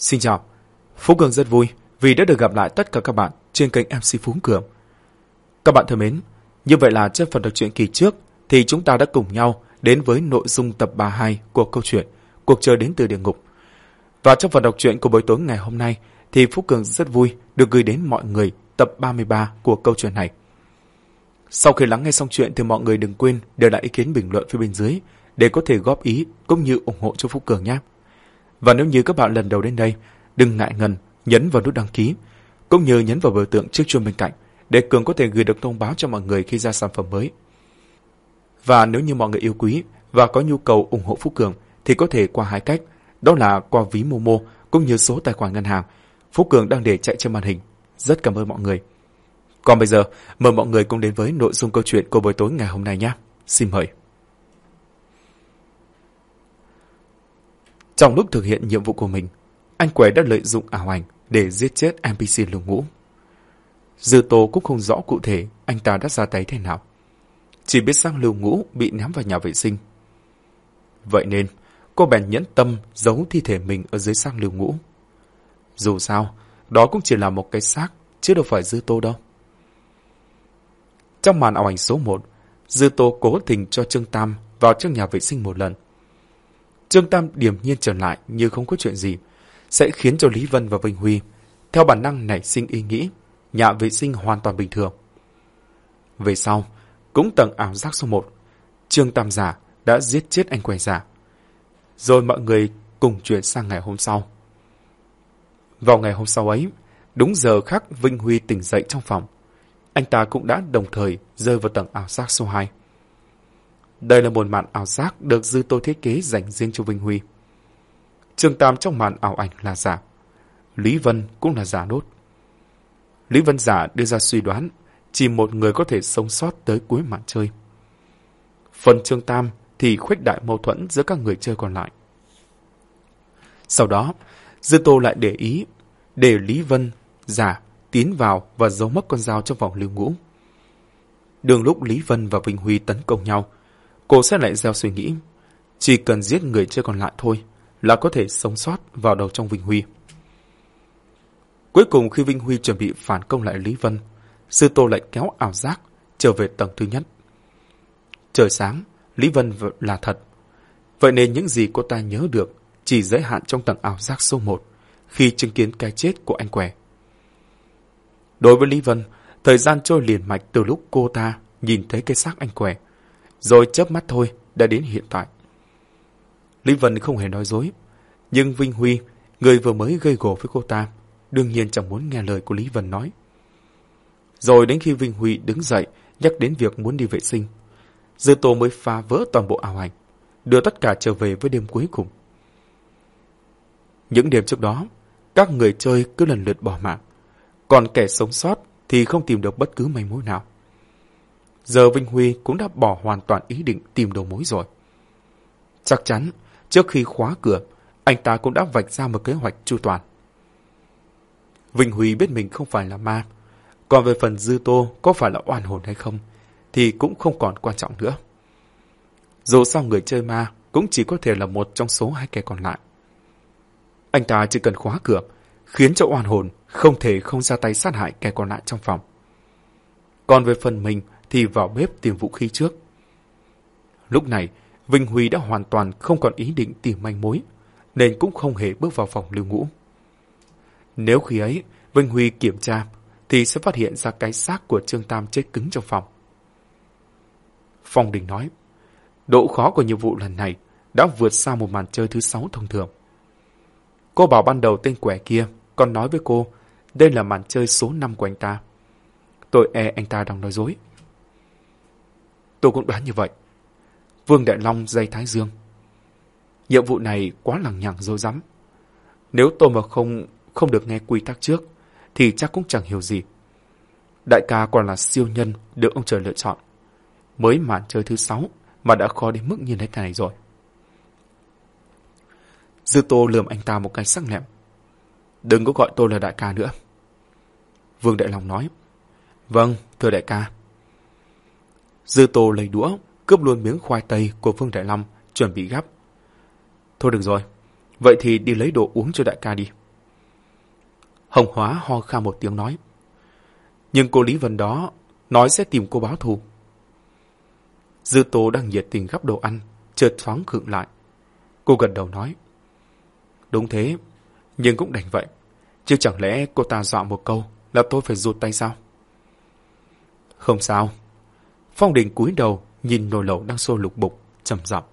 Xin chào, Phú Cường rất vui vì đã được gặp lại tất cả các bạn trên kênh MC Phú Cường. Các bạn thân mến, như vậy là trên phần đọc truyện kỳ trước thì chúng ta đã cùng nhau đến với nội dung tập 32 của câu chuyện Cuộc chơi đến từ địa ngục. Và trong phần đọc truyện của buổi tối ngày hôm nay thì Phú Cường rất vui được gửi đến mọi người tập 33 của câu chuyện này. Sau khi lắng nghe xong chuyện thì mọi người đừng quên để lại ý kiến bình luận phía bên dưới để có thể góp ý cũng như ủng hộ cho Phú Cường nhé. Và nếu như các bạn lần đầu đến đây, đừng ngại ngần nhấn vào nút đăng ký, cũng như nhấn vào biểu tượng chiếc chuông bên cạnh để Cường có thể gửi được thông báo cho mọi người khi ra sản phẩm mới. Và nếu như mọi người yêu quý và có nhu cầu ủng hộ phúc Cường thì có thể qua hai cách, đó là qua ví Momo cũng như số tài khoản ngân hàng phúc Cường đang để chạy trên màn hình. Rất cảm ơn mọi người. Còn bây giờ, mời mọi người cùng đến với nội dung câu chuyện của buổi tối ngày hôm nay nhé. Xin mời. Trong lúc thực hiện nhiệm vụ của mình, anh Quế đã lợi dụng ảo ảnh để giết chết NPC lưu ngũ. Dư Tô cũng không rõ cụ thể anh ta đã ra tay thế nào. Chỉ biết sang lưu ngũ bị ném vào nhà vệ sinh. Vậy nên, cô bèn nhẫn tâm giấu thi thể mình ở dưới sang lưu ngũ. Dù sao, đó cũng chỉ là một cái xác, chứ đâu phải Dư Tô đâu. Trong màn ảo ảnh số 1, Dư Tô cố tình cho Trương Tam vào trong nhà vệ sinh một lần. Trương Tam điềm nhiên trở lại như không có chuyện gì, sẽ khiến cho Lý Vân và Vinh Huy theo bản năng nảy sinh ý nghĩ nhà vệ sinh hoàn toàn bình thường. Về sau, cũng tầng ảo giác số 1, Trương Tam giả đã giết chết anh quẻ giả. Rồi mọi người cùng chuyển sang ngày hôm sau. Vào ngày hôm sau ấy, đúng giờ khắc Vinh Huy tỉnh dậy trong phòng. Anh ta cũng đã đồng thời rơi vào tầng ảo giác số 2. Đây là một màn ảo giác được Dư Tô thiết kế dành riêng cho Vinh Huy. Trương Tam trong màn ảo ảnh là giả. Lý Vân cũng là giả nốt. Lý Vân giả đưa ra suy đoán chỉ một người có thể sống sót tới cuối màn chơi. Phần Trương Tam thì khuếch đại mâu thuẫn giữa các người chơi còn lại. Sau đó, Dư Tô lại để ý để Lý Vân giả tiến vào và giấu mất con dao trong vòng lưu ngũ. Đường lúc Lý Vân và Vinh Huy tấn công nhau, cô sẽ lại gieo suy nghĩ. Chỉ cần giết người chơi còn lại thôi là có thể sống sót vào đầu trong Vinh Huy. Cuối cùng khi Vinh Huy chuẩn bị phản công lại Lý Vân, Sư Tô lại kéo ảo giác trở về tầng thứ nhất. Trời sáng, Lý Vân là thật. Vậy nên những gì cô ta nhớ được chỉ giới hạn trong tầng ảo giác số 1 khi chứng kiến cái chết của anh què. Đối với Lý Vân, thời gian trôi liền mạch từ lúc cô ta nhìn thấy cái xác anh què, rồi chớp mắt thôi đã đến hiện tại. Lý Vân không hề nói dối, nhưng Vinh Huy, người vừa mới gây gổ với cô ta, đương nhiên chẳng muốn nghe lời của Lý Vân nói. Rồi đến khi Vinh Huy đứng dậy nhắc đến việc muốn đi vệ sinh, Dư Tô mới phá vỡ toàn bộ ảo ảnh, đưa tất cả trở về với đêm cuối cùng. Những đêm trước đó, các người chơi cứ lần lượt bỏ mạng, còn kẻ sống sót thì không tìm được bất cứ manh mối nào. Giờ Vinh Huy cũng đã bỏ hoàn toàn ý định tìm đầu mối rồi. Chắc chắn, trước khi khóa cửa, anh ta cũng đã vạch ra một kế hoạch chu toàn. Vinh Huy biết mình không phải là ma, còn về phần dư tô có phải là oan hồn hay không, thì cũng không còn quan trọng nữa. Dù sao người chơi ma cũng chỉ có thể là một trong số hai kẻ còn lại. Anh ta chỉ cần khóa cửa, khiến cho oan hồn không thể không ra tay sát hại kẻ còn lại trong phòng. Còn về phần mình thì vào bếp tìm vũ khí trước. Lúc này, Vinh Huy đã hoàn toàn không còn ý định tìm manh mối, nên cũng không hề bước vào phòng lưu ngũ. Nếu khi ấy, Vinh Huy kiểm tra, thì sẽ phát hiện ra cái xác của Trương Tam chết cứng trong phòng. Phong Đình nói, độ khó của nhiệm vụ lần này đã vượt xa một màn chơi thứ sáu thông thường. Cô bảo ban đầu tên quẻ kia còn nói với cô đây là màn chơi số 5 của anh ta. Tôi e anh ta đang nói dối. Tôi cũng đoán như vậy. Vương Đại Long dây Thái Dương. Nhiệm vụ này quá lằng nhằng dối rắm. Nếu tôi mà không không được nghe quy tắc trước, thì chắc cũng chẳng hiểu gì. Đại ca còn là siêu nhân được ông trời lựa chọn. Mới màn chơi thứ sáu mà đã khó đến mức như thế này rồi. Dư Tô lườm anh ta một cái sắc lẹm. Đừng có gọi tôi là đại ca nữa. Vương Đại Long nói. Vâng, thưa đại ca. Dư Tô lấy đũa, cướp luôn miếng khoai tây của Phương Đại Long, chuẩn bị gắp. Thôi được rồi, vậy thì đi lấy đồ uống cho đại ca đi. Hồng Hóa ho kha một tiếng nói. Nhưng cô Lý Vân đó nói sẽ tìm cô báo thù. Dư Tô đang nhiệt tình gắp đồ ăn, chợt thoáng khựng lại. Cô gật đầu nói. Đúng thế, nhưng cũng đành vậy. Chứ chẳng lẽ cô ta dọa một câu là tôi phải rụt tay sao? Không sao. Phong Đình cúi đầu nhìn nồi lẩu đang sôi lục bục, trầm giọng.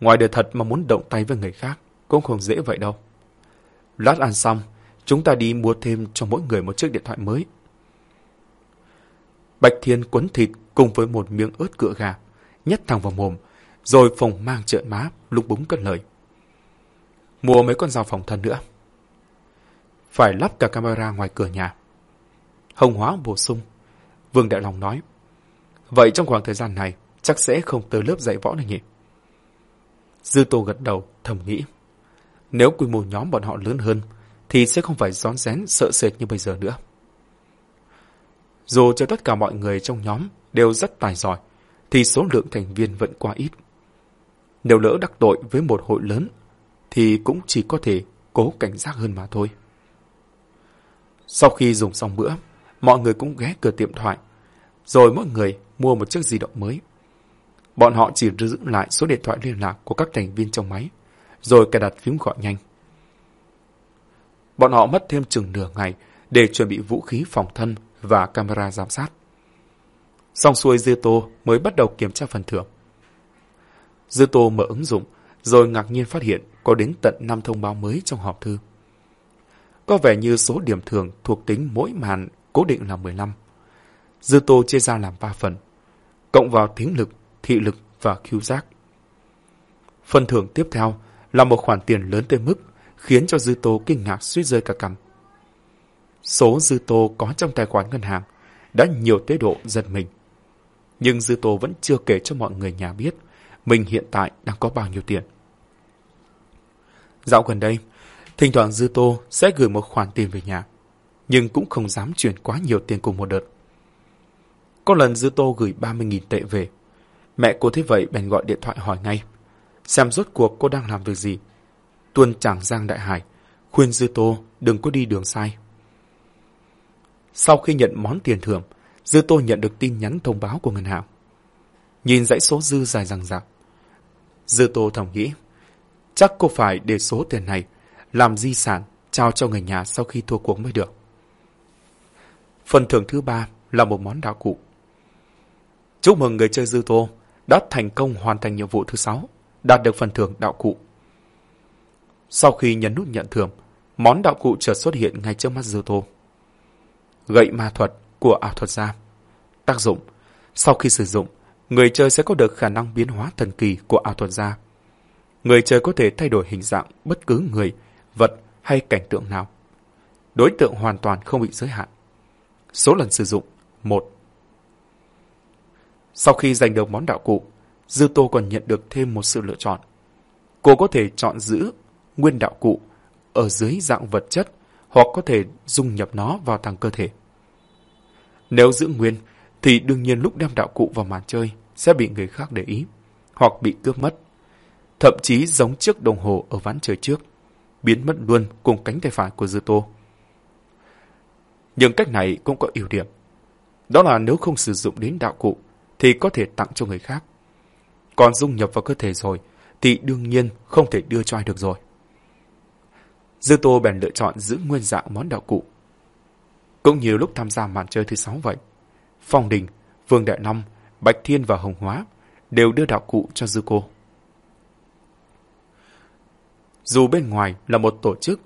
Ngoài đời thật mà muốn động tay với người khác cũng không dễ vậy đâu. Lát ăn xong, chúng ta đi mua thêm cho mỗi người một chiếc điện thoại mới. Bạch Thiên quấn thịt cùng với một miếng ớt cựa gà, nhét thẳng vào mồm, rồi phồng mang trợn má, lục búng cất lời. Mua mấy con dao phòng thân nữa. Phải lắp cả camera ngoài cửa nhà. Hồng Hóa bổ sung. Vương Đại Long nói. Vậy trong khoảng thời gian này, chắc sẽ không tới lớp dạy võ này nhỉ? Dư Tô gật đầu, thầm nghĩ. Nếu quy mô nhóm bọn họ lớn hơn, thì sẽ không phải rón rén sợ sệt như bây giờ nữa. Dù cho tất cả mọi người trong nhóm đều rất tài giỏi, thì số lượng thành viên vẫn quá ít. Nếu lỡ đắc tội với một hội lớn, thì cũng chỉ có thể cố cảnh giác hơn mà thôi. Sau khi dùng xong bữa, mọi người cũng ghé cửa tiệm thoại, rồi mỗi người mua một chiếc di động mới. Bọn họ chỉ giữ lại số điện thoại liên lạc của các thành viên trong máy, rồi cài đặt phím gọi nhanh. Bọn họ mất thêm chừng nửa ngày để chuẩn bị vũ khí phòng thân và camera giám sát. Xong xuôi Dư Tô mới bắt đầu kiểm tra phần thưởng. Dư Tô mở ứng dụng, rồi ngạc nhiên phát hiện có đến tận 5 thông báo mới trong hòp thư. Có vẻ như số điểm thưởng thuộc tính mỗi màn cố định là 15. Dư Tô chia ra làm 3 phần, cộng vào thính lực, thị lực và khiếu giác. Phần thưởng tiếp theo là một khoản tiền lớn tới mức khiến cho Dư Tô kinh ngạc suýt rơi cả cằm. Số Dư Tô có trong tài khoản ngân hàng đã nhiều tới độ giật mình. Nhưng Dư Tô vẫn chưa kể cho mọi người nhà biết mình hiện tại đang có bao nhiêu tiền. Dạo gần đây, thỉnh thoảng Dư Tô sẽ gửi một khoản tiền về nhà, nhưng cũng không dám chuyển quá nhiều tiền cùng một đợt. Có lần Dư Tô gửi 30.000 tệ về. Mẹ cô thấy vậy bèn gọi điện thoại hỏi ngay. Xem rốt cuộc cô đang làm việc gì. Tuân chẳng giang đại hải, khuyên Dư Tô đừng có đi đường sai. Sau khi nhận món tiền thưởng, Dư Tô nhận được tin nhắn thông báo của ngân hàng. Nhìn dãy số dư dài rằng rạc. Dư Tô thầm nghĩ, chắc cô phải để số tiền này làm di sản trao cho người nhà sau khi thua cuộc mới được. Phần thưởng thứ ba là một món đạo cụ. Chúc mừng người chơi Dư Tô đã thành công hoàn thành nhiệm vụ thứ sáu, đạt được phần thưởng đạo cụ. Sau khi nhấn nút nhận thưởng, món đạo cụ chợt xuất hiện ngay trước mắt Dư Tô. Gậy ma thuật của ảo thuật gia. Tác dụng, sau khi sử dụng, người chơi sẽ có được khả năng biến hóa thần kỳ của ảo thuật gia. Người chơi có thể thay đổi hình dạng bất cứ người, vật hay cảnh tượng nào. Đối tượng hoàn toàn không bị giới hạn. Số lần sử dụng, 1. Sau khi giành được món đạo cụ, Dư Tô còn nhận được thêm một sự lựa chọn. Cô có thể chọn giữ nguyên đạo cụ ở dưới dạng vật chất hoặc có thể dung nhập nó vào thằng cơ thể. Nếu giữ nguyên, thì đương nhiên lúc đem đạo cụ vào màn chơi sẽ bị người khác để ý, hoặc bị cướp mất. Thậm chí giống chiếc đồng hồ ở ván chơi trước, biến mất luôn cùng cánh tay phải của Dư Tô. Nhưng cách này cũng có ưu điểm. Đó là nếu không sử dụng đến đạo cụ, thì có thể tặng cho người khác. Còn dung nhập vào cơ thể rồi, thì đương nhiên không thể đưa cho ai được rồi. Dư Tô bèn lựa chọn giữ nguyên dạng món đạo cụ. Cũng như lúc tham gia màn chơi thứ sáu vậy. Phong Đình, Vương Đại Long, Bạch Thiên và Hồng Hóa đều đưa đạo cụ cho Dư Cô. Dù bên ngoài là một tổ chức,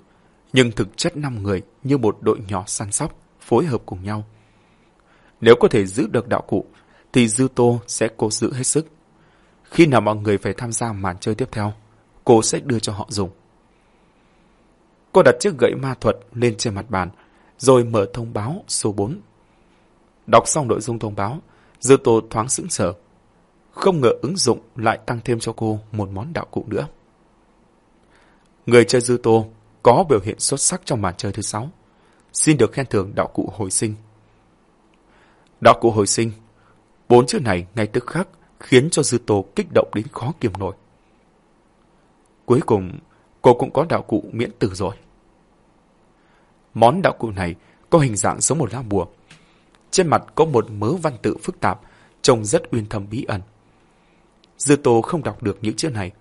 nhưng thực chất năm người như một đội nhỏ săn sóc, phối hợp cùng nhau. Nếu có thể giữ được đạo cụ, thì Dư Tô sẽ cố giữ hết sức. Khi nào mọi người phải tham gia màn chơi tiếp theo, cô sẽ đưa cho họ dùng. Cô đặt chiếc gậy ma thuật lên trên mặt bàn, rồi mở thông báo số 4. Đọc xong nội dung thông báo, Dư Tô thoáng sững sờ. Không ngờ ứng dụng lại tăng thêm cho cô một món đạo cụ nữa. Người chơi Dư Tô có biểu hiện xuất sắc trong màn chơi thứ sáu. Xin được khen thưởng đạo cụ hồi sinh. Đạo cụ hồi sinh. Bốn chữ này ngay tức khắc khiến cho Dư Tô kích động đến khó kiềm nổi. Cuối cùng, cô cũng có đạo cụ miễn tử rồi. Món đạo cụ này có hình dạng giống một lá bùa. Trên mặt có một mớ văn tự phức tạp, trông rất uyên thâm bí ẩn. Dư Tô không đọc được những chữ này.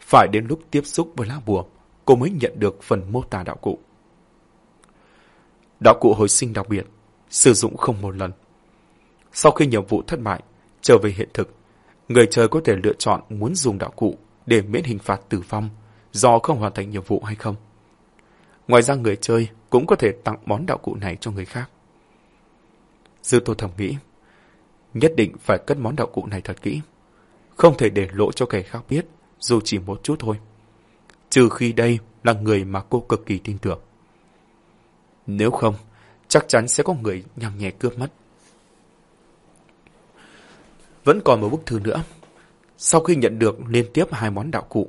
Phải đến lúc tiếp xúc với lá bùa, cô mới nhận được phần mô tả đạo cụ. Đạo cụ hồi sinh đặc biệt, sử dụng không một lần. Sau khi nhiệm vụ thất bại, trở về hiện thực, người chơi có thể lựa chọn muốn dùng đạo cụ để miễn hình phạt tử vong do không hoàn thành nhiệm vụ hay không. Ngoài ra người chơi cũng có thể tặng món đạo cụ này cho người khác. Dư Tô thầm nghĩ, nhất định phải cất món đạo cụ này thật kỹ. Không thể để lộ cho kẻ khác biết, dù chỉ một chút thôi. Trừ khi đây là người mà cô cực kỳ tin tưởng. Nếu không, chắc chắn sẽ có người nhằm nhẹ cướp mất. Vẫn còn một bức thư nữa. Sau khi nhận được liên tiếp hai món đạo cụ,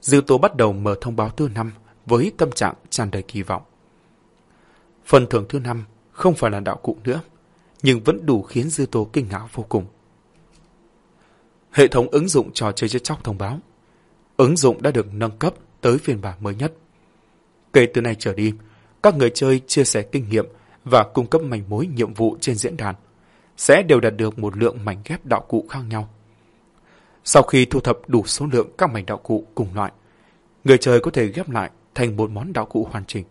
Dư Tô bắt đầu mở thông báo thứ năm với tâm trạng tràn đầy kỳ vọng. Phần thưởng thứ năm không phải là đạo cụ nữa, nhưng vẫn đủ khiến Dư Tô kinh ngạc vô cùng. Hệ thống ứng dụng trò chơi chết chóc thông báo. Ứng dụng đã được nâng cấp tới phiên bản mới nhất. Kể từ nay trở đi, các người chơi chia sẻ kinh nghiệm và cung cấp manh mối nhiệm vụ trên diễn đàn sẽ đều đạt được một lượng mảnh ghép đạo cụ khác nhau. Sau khi thu thập đủ số lượng các mảnh đạo cụ cùng loại, người chơi có thể ghép lại thành một món đạo cụ hoàn chỉnh.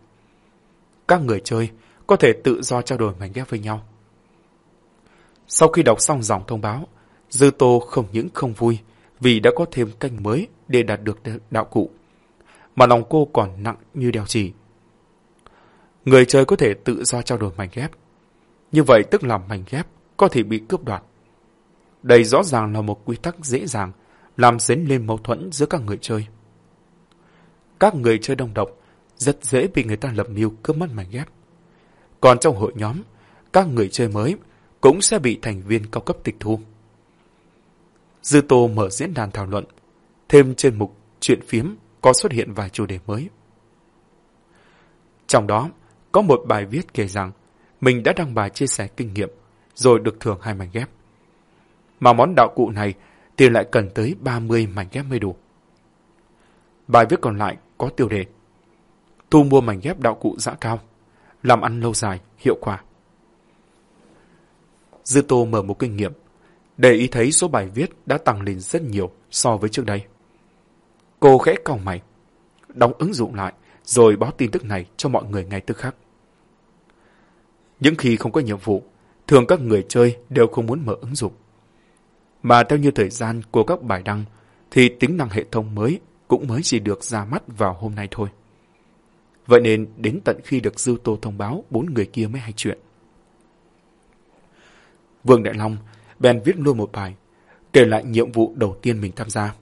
Các người chơi có thể tự do trao đổi mảnh ghép với nhau. Sau khi đọc xong dòng thông báo, Dư Tô không những không vui vì đã có thêm canh mới để đạt được đạo cụ, mà lòng cô còn nặng như đeo chỉ. Người chơi có thể tự do trao đổi mảnh ghép. Như vậy tức là mảnh ghép có thể bị cướp đoạt. Đây rõ ràng là một quy tắc dễ dàng làm dấy lên mâu thuẫn giữa các người chơi. Các người chơi đông độc rất dễ bị người ta lập mưu cướp mất mảnh ghép. Còn trong hội nhóm, các người chơi mới cũng sẽ bị thành viên cao cấp tịch thu. Dư Tô mở diễn đàn thảo luận, thêm trên mục chuyện phiếm có xuất hiện vài chủ đề mới. Trong đó, có một bài viết kể rằng mình đã đăng bài chia sẻ kinh nghiệm rồi được thưởng hai mảnh ghép. Mà món đạo cụ này thì lại cần tới 30 mảnh ghép mới đủ. Bài viết còn lại có tiêu đề Thu mua mảnh ghép đạo cụ giá cao, làm ăn lâu dài, hiệu quả. Dư Tô mở một kinh nghiệm, để ý thấy số bài viết đã tăng lên rất nhiều so với trước đây. Cô khẽ cau mày, đóng ứng dụng lại, rồi báo tin tức này cho mọi người ngay tức khắc. Những khi không có nhiệm vụ, thường các người chơi đều không muốn mở ứng dụng. Mà theo như thời gian của các bài đăng, thì tính năng hệ thống mới cũng mới chỉ được ra mắt vào hôm nay thôi. Vậy nên đến tận khi được Dư Tô thông báo bốn người kia mới hay chuyện. Vương Đại Long bèn viết luôn một bài, kể lại nhiệm vụ đầu tiên mình tham gia.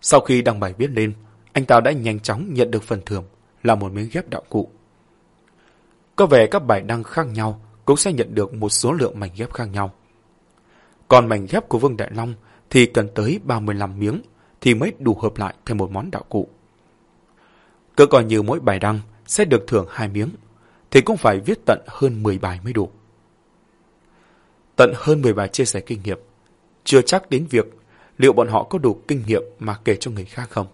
Sau khi đăng bài viết lên, anh ta đã nhanh chóng nhận được phần thưởng là một miếng ghép đạo cụ. Có vẻ các bài đăng khác nhau cũng sẽ nhận được một số lượng mảnh ghép khác nhau. Còn mảnh ghép của Vương Đại Long thì cần tới 35 miếng thì mới đủ hợp lại thành một món đạo cụ. Cứ coi như mỗi bài đăng sẽ được thưởng hai miếng, thì cũng phải viết tận hơn 10 bài mới đủ. Tận hơn 10 bài chia sẻ kinh nghiệm, chưa chắc đến việc liệu bọn họ có đủ kinh nghiệm mà kể cho người khác không.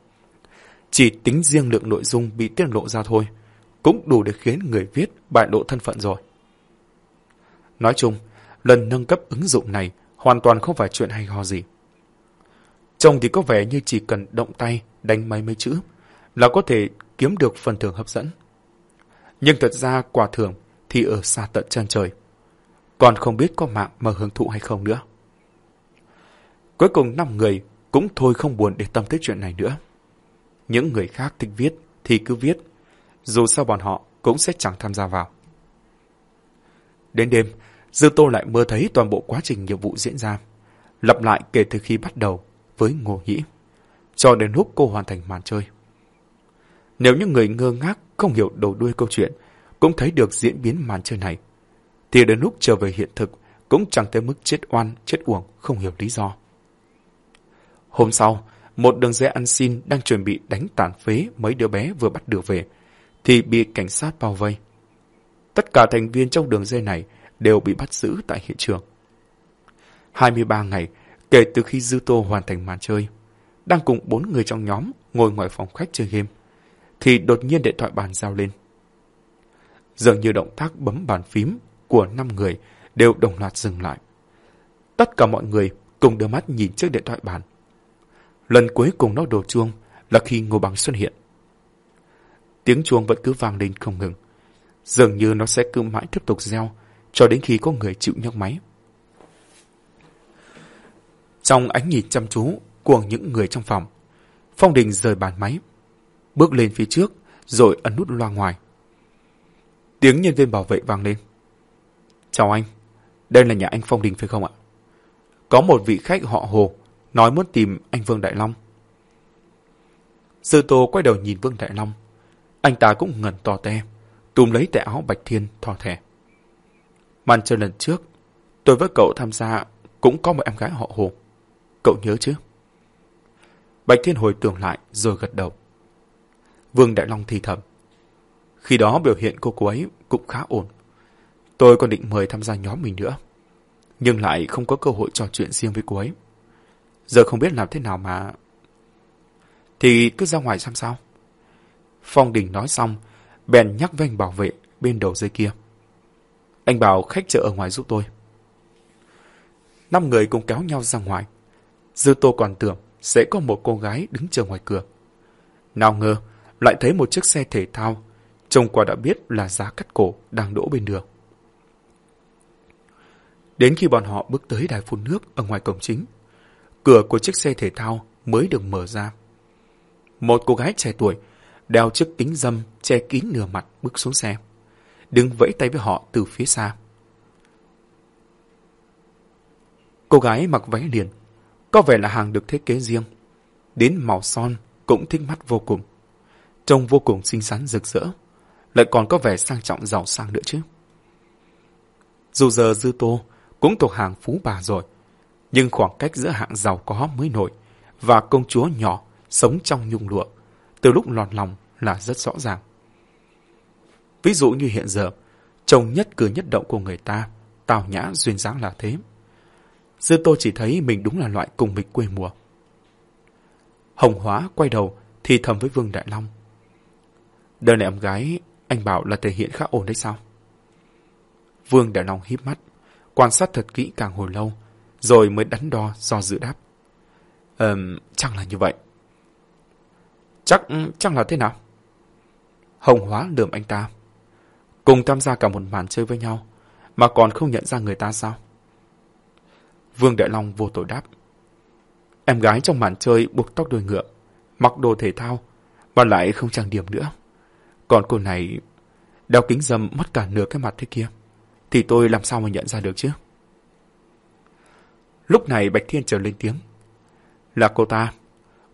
Chỉ tính riêng lượng nội dung bị tiết lộ ra thôi, cũng đủ để khiến người viết bại lộ thân phận rồi. Nói chung, lần nâng cấp ứng dụng này hoàn toàn không phải chuyện hay ho gì. Trông thì có vẻ như chỉ cần động tay đánh mấy mấy chữ là có thể kiếm được phần thưởng hấp dẫn. Nhưng thật ra quả thưởng thì ở xa tận chân trời. Còn không biết có mạng mà hưởng thụ hay không nữa. Cuối cùng năm người cũng thôi không buồn để tâm tới chuyện này nữa. Những người khác thích viết thì cứ viết, dù sao bọn họ cũng sẽ chẳng tham gia vào. Đến đêm, Dư Tô lại mơ thấy toàn bộ quá trình nhiệm vụ diễn ra, lặp lại kể từ khi bắt đầu với Ngô Nhĩ, cho đến lúc cô hoàn thành màn chơi. Nếu những người ngơ ngác không hiểu đầu đuôi câu chuyện, cũng thấy được diễn biến màn chơi này, thì đến lúc trở về hiện thực cũng chẳng tới mức chết oan, chết uổng, không hiểu lý do. Hôm sau, một đường dây ăn xin đang chuẩn bị đánh tàn phế mấy đứa bé vừa bắt được về, thì bị cảnh sát bao vây. Tất cả thành viên trong đường dây này đều bị bắt giữ tại hiện trường. 23 ngày kể từ khi Dư Tô hoàn thành màn chơi, đang cùng bốn người trong nhóm ngồi ngoài phòng khách chơi game, thì đột nhiên điện thoại bàn giao lên. dường như động tác bấm bàn phím của năm người đều đồng loạt dừng lại. Tất cả mọi người cùng đưa mắt nhìn chiếc điện thoại bàn. Lần cuối cùng nó đổ chuông là khi Ngô Bằng xuất hiện. Tiếng chuông vẫn cứ vang lên không ngừng. Dường như nó sẽ cứ mãi tiếp tục reo cho đến khi có người chịu nhấc máy. Trong ánh nhìn chăm chú của những người trong phòng, Phong Đình rời bàn máy, bước lên phía trước rồi ấn nút loa ngoài. Tiếng nhân viên bảo vệ vang lên. Chào anh, đây là nhà anh Phong Đình phải không ạ? Có một vị khách họ Hồ nói muốn tìm anh Vương Đại Long. Sư Tô quay đầu nhìn Vương Đại Long. Anh ta cũng ngẩn to te, túm lấy tay áo Bạch Thiên thò thẻ. Màn chơi lần trước, tôi với cậu tham gia cũng có một em gái họ Hồ. Cậu nhớ chứ? Bạch Thiên hồi tưởng lại rồi gật đầu. Vương Đại Long thì thầm. Khi đó biểu hiện cô cô ấy cũng khá ổn. Tôi còn định mời tham gia nhóm mình nữa. Nhưng lại không có cơ hội trò chuyện riêng với cô ấy. Giờ không biết làm thế nào mà... Thì cứ ra ngoài xem sao. Phong Đình nói xong, bèn nhắc với anh bảo vệ bên đầu dây kia. Anh bảo khách chờ ở ngoài giúp tôi. Năm người cùng kéo nhau ra ngoài. Dư Tô còn tưởng sẽ có một cô gái đứng chờ ngoài cửa. Nào ngờ, lại thấy một chiếc xe thể thao, trông qua đã biết là giá cắt cổ đang đỗ bên đường. Đến khi bọn họ bước tới đài phun nước ở ngoài cổng chính, cửa của chiếc xe thể thao mới được mở ra. Một cô gái trẻ tuổi, đeo chiếc kính dâm che kín nửa mặt bước xuống xe, đứng vẫy tay với họ từ phía xa. Cô gái mặc váy liền, có vẻ là hàng được thiết kế riêng. Đến màu son cũng thích mắt vô cùng. Trông vô cùng xinh xắn rực rỡ, lại còn có vẻ sang trọng giàu sang nữa chứ. Dù giờ Dư Tô cũng thuộc hàng phú bà rồi, nhưng khoảng cách giữa hạng giàu có mới nổi và công chúa nhỏ sống trong nhung lụa từ lúc lọt lòng là rất rõ ràng. Ví dụ như hiện giờ, trông nhất cử nhất động của người ta, tào nhã duyên dáng là thế. Dư Tô chỉ thấy mình đúng là loại cùng mịch quê mùa. Hồng Hóa quay đầu thì thầm với Vương Đại Long. Đời này em gái, anh bảo là thể hiện khá ổn đấy sao? Vương Đại Long híp mắt, quan sát thật kỹ càng hồi lâu, rồi mới đắn đo do dự đáp. Ờm, chắc là như vậy. Chắc, chắc là thế nào? Hồng Hóa lườm anh ta. Cùng tham gia cả một màn chơi với nhau, mà còn không nhận ra người ta sao? Vương Đại Long vô tội đáp. Em gái trong màn chơi buộc tóc đuôi ngựa, mặc đồ thể thao, và lại không trang điểm nữa. Còn cô này đeo kính dâm mất cả nửa cái mặt thế kia, thì tôi làm sao mà nhận ra được chứ? Lúc này Bạch Thiên trở lên tiếng. Là cô ta,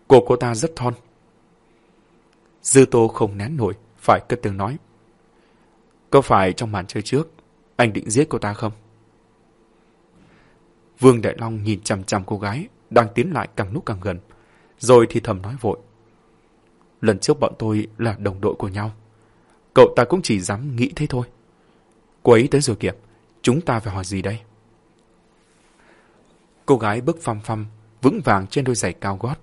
cô cô ta rất thon. Dư Tô không nén nổi, phải cất tiếng nói. Có phải trong màn chơi trước, anh định giết cô ta không? Vương Đại Long nhìn chằm chằm cô gái, đang tiến lại càng lúc càng gần, rồi thì thầm nói vội. Lần trước bọn tôi là đồng đội của nhau. Cậu ta cũng chỉ dám nghĩ thế thôi. Cô ấy tới rồi kìa, chúng ta phải hỏi gì đây? Cô gái bước phăm phăm, vững vàng trên đôi giày cao gót.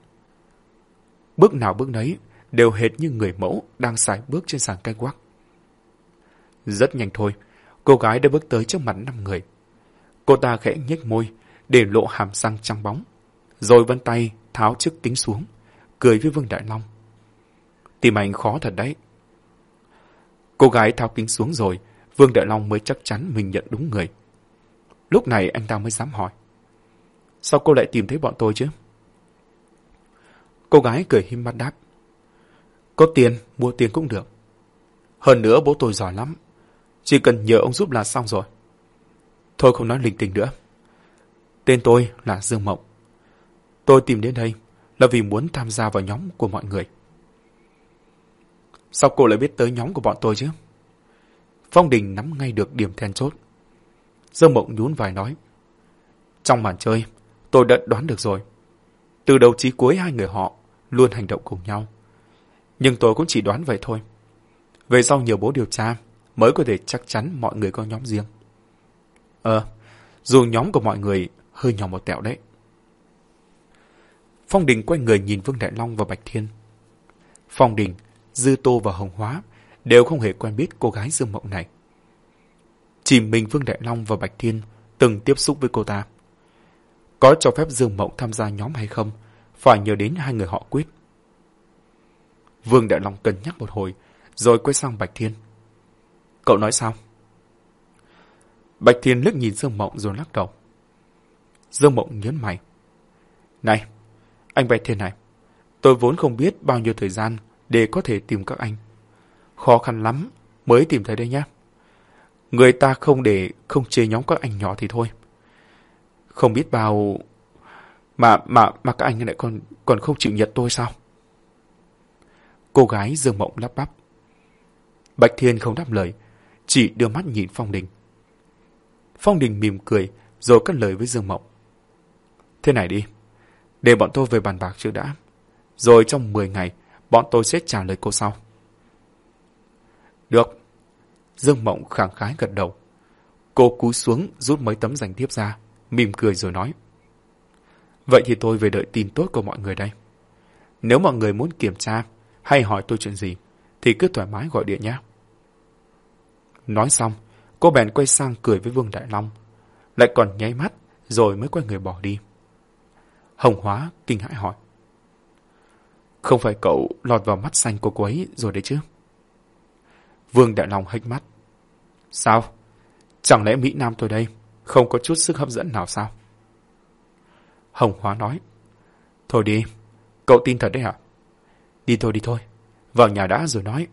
Bước nào bước nấy đều hệt như người mẫu đang xài bước trên sàn cây quắc. Rất nhanh thôi, cô gái đã bước tới trước mặt năm người. Cô ta khẽ nhếch môi, để lộ hàm răng trắng bóng, rồi vân tay tháo chiếc kính xuống, cười với Vương Đại Long. Tìm anh khó thật đấy. Cô gái tháo kính xuống rồi, Vương Đại Long mới chắc chắn mình nhận đúng người. Lúc này anh ta mới dám hỏi. Sao cô lại tìm thấy bọn tôi chứ? Cô gái cười him mắt đáp. Có tiền, mua tiền cũng được. Hơn nữa bố tôi giỏi lắm. Chỉ cần nhờ ông giúp là xong rồi. Thôi không nói linh tinh nữa. Tên tôi là Dương Mộng. Tôi tìm đến đây là vì muốn tham gia vào nhóm của mọi người. Sao cô lại biết tới nhóm của bọn tôi chứ? Phong Đình nắm ngay được điểm then chốt. Dương Mộng nhún vai nói. Trong màn chơi, tôi đã đoán được rồi. Từ đầu chí cuối hai người họ luôn hành động cùng nhau. Nhưng tôi cũng chỉ đoán vậy thôi. Về sau nhiều bố điều tra mới có thể chắc chắn mọi người có nhóm riêng. Ờ, dù nhóm của mọi người hơi nhỏ một tẹo đấy. Phong Đình quay người nhìn Vương Đại Long và Bạch Thiên. Phong Đình, Dư Tô và Hồng Hóa đều không hề quen biết cô gái Dương Mộng này. Chỉ mình Vương Đại Long và Bạch Thiên từng tiếp xúc với cô ta. Có cho phép Dương Mộng tham gia nhóm hay không, phải nhờ đến hai người họ quyết. Vương Đại Long cân nhắc một hồi, rồi quay sang Bạch Thiên. Cậu nói sao? Bạch Thiên lướt nhìn Dương Mộng rồi lắc đầu. Dương Mộng nhớn mày. Này, anh Bạch Thiên này, tôi vốn không biết bao nhiêu thời gian để có thể tìm các anh. Khó khăn lắm mới tìm thấy đây nhé. Người ta không để không chê nhóm các anh nhỏ thì thôi. Không biết bao... Mà mà mà các anh lại còn còn không chịu nhận tôi sao? Cô gái Dương Mộng lắp bắp. Bạch Thiên không đáp lời, chỉ đưa mắt nhìn Phong Đình. Phong Đình mỉm cười, rồi cất lời với Dương Mộng. Thế này đi, để bọn tôi về bàn bạc trước đã. Rồi trong 10 ngày, bọn tôi sẽ trả lời cô sau. Được. Dương Mộng khẳng khái gật đầu. Cô cúi xuống rút mấy tấm danh thiếp ra, mỉm cười rồi nói. Vậy thì tôi về đợi tin tốt của mọi người đây. Nếu mọi người muốn kiểm tra hay hỏi tôi chuyện gì, thì cứ thoải mái gọi điện nhé. Nói xong, cô bèn quay sang cười với Vương Đại Long, lại còn nháy mắt rồi mới quay người bỏ đi. Hồng Hóa kinh hãi hỏi. Không phải cậu lọt vào mắt xanh của cô ấy rồi đấy chứ? Vương Đại Long hếch mắt. Sao? Chẳng lẽ Mỹ Nam tôi đây không có chút sức hấp dẫn nào sao? Hồng Hóa nói. Thôi đi, cậu tin thật đấy hả? Đi thôi đi thôi, vào nhà đã rồi nói.